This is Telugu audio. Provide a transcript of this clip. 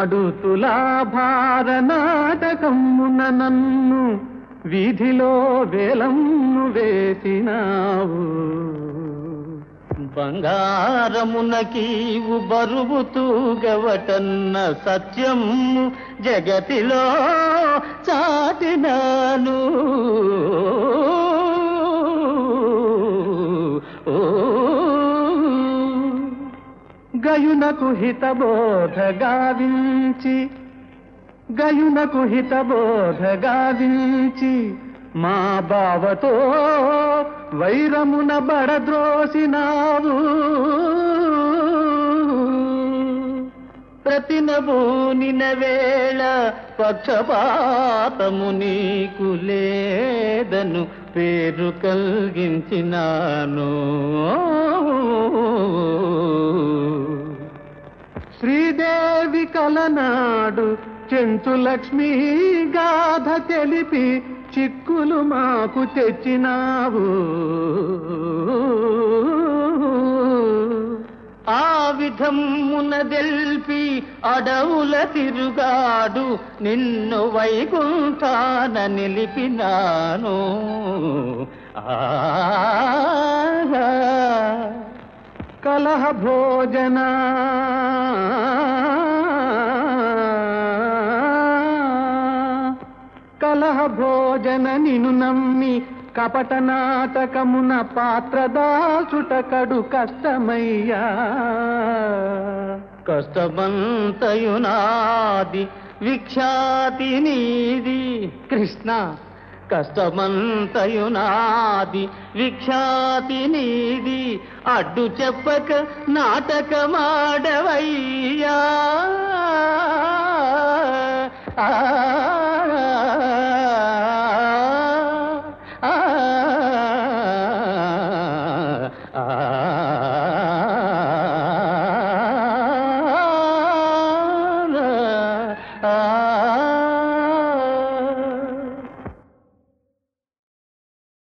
అడుతులా భార నాటకమున నన్ను వీధిలో వేలమ్ము వేసినావు. బంగారమునకీవు బరువు తూగవటన్న సత్యము జగతిలో చాటినాను. గయునకు హితబోధ గావించి గయునకు హితబోధ గావించి మా బావతో వైరమున బడద్రోసినావు. ప్రతినబూనిన వేళ పక్షపాతము నీకు లేదను పేరు కలిగించినాను. శ్రీదేవి కలనాడు చెంచు లక్ష్మీ గాథ తెలిపి చిక్కులు మాకు తెచ్చినావు. ఆ విధమున దెల్పి అడవుల తిరుగాడు నిన్ను వైకుంఠాన నిలిపినాను. ఆ కలహ భోజనా కలహ భోజన నిను నమ్మి కపట నాటకమున పాత్రదాసుట కడు కష్టమయ్యా. కష్టమంతయునాది విఖ్యాతి నీది కృష్ణ. కష్టమంతయునాది విఖ్యాతి నీది అడ్డు చెప్పక నాటకమాడవయ్యా. ఆ, Uh,